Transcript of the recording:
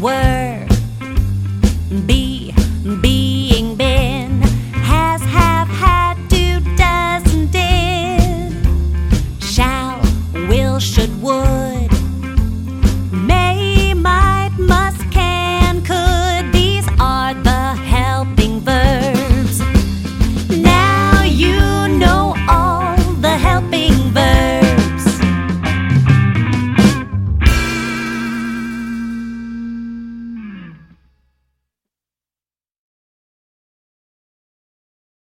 were. Be, being been, has, have, had, do, does, did. Shall, will, should, would.